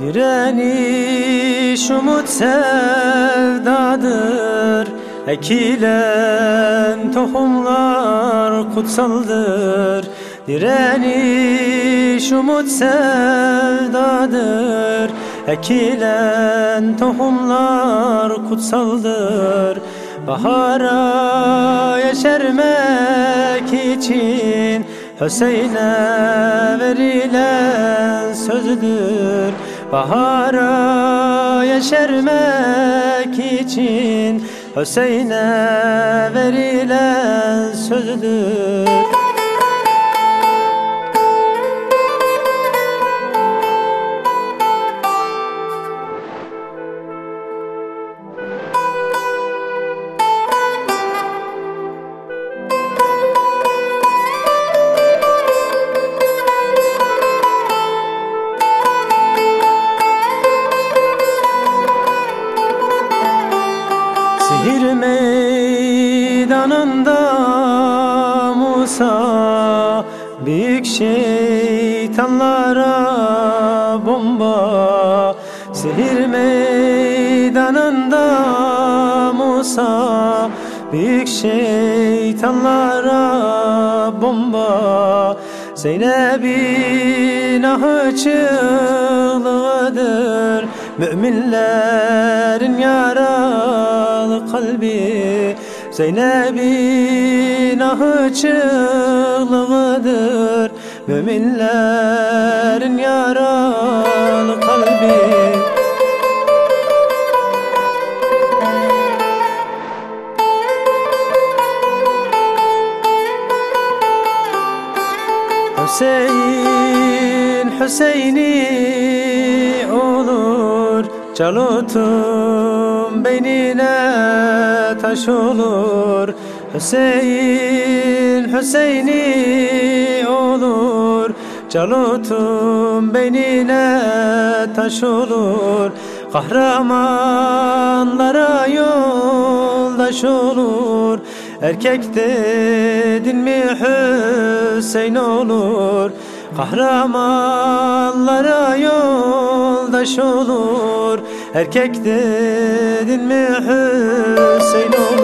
Direniş umut sevdadır. Ekilen tohumlar kutsaldır. Direniş umut sevdadır. Ekilen tohumlar kutsaldır. Bahara yeşermek için Hüseyin'e verilen sözdür Bahara yeşermek için Hüseyin'e verilen sözdür Sihir meydanında Musa Büyük şeytanlara bomba. Sihir meydanında Musa Büyük şeytanlara bomba. Zeynep'in ahı çığlığıdır Müminlerin yaralı kalbi Zeynep'in ahı çığlığıdır. Müminlerin yaralı kalbi. Hüseyin Hüseyin'i olur Calut'un beynine taş olur. Hüseyin Hüseyin'i olur. Calut'un beynine taş olur. Kahramanlara yoldaş olur. Erkek dedin mi Hüseyin olur Kahramanlara yoldaş olur. Erkek dedin mi Hüseyin olur